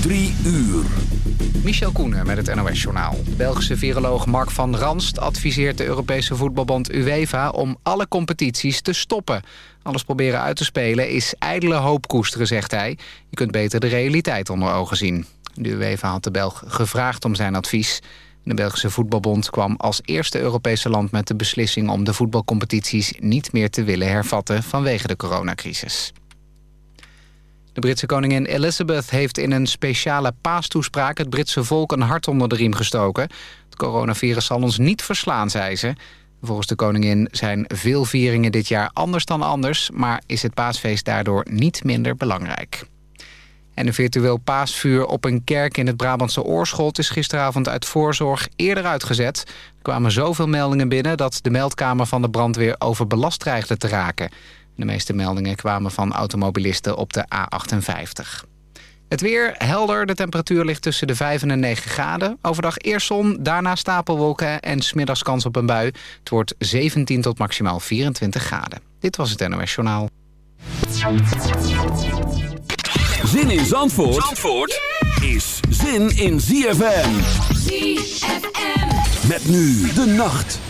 Drie uur. Michel Koenen met het NOS-journaal. Belgische viroloog Mark van Ranst adviseert de Europese voetbalbond UEFA... om alle competities te stoppen. Alles proberen uit te spelen is ijdele hoop koesteren, zegt hij. Je kunt beter de realiteit onder ogen zien. De UEFA had de Belg gevraagd om zijn advies. De Belgische voetbalbond kwam als eerste Europese land met de beslissing... om de voetbalcompetities niet meer te willen hervatten vanwege de coronacrisis. De Britse koningin Elizabeth heeft in een speciale paastoespraak... het Britse volk een hart onder de riem gestoken. Het coronavirus zal ons niet verslaan, zei ze. Volgens de koningin zijn veel vieringen dit jaar anders dan anders... maar is het paasfeest daardoor niet minder belangrijk. En een virtueel paasvuur op een kerk in het Brabantse Oorschot... is gisteravond uit voorzorg eerder uitgezet. Er kwamen zoveel meldingen binnen dat de meldkamer van de brandweer overbelast dreigde te raken... De meeste meldingen kwamen van automobilisten op de A58. Het weer helder, de temperatuur ligt tussen de 5 en de 9 graden. Overdag eerst zon, daarna stapelwolken en smiddags kans op een bui. Het wordt 17 tot maximaal 24 graden. Dit was het NOS Journaal. Zin in Zandvoort, Zandvoort is zin in ZFM. ZFM. Met nu de nacht.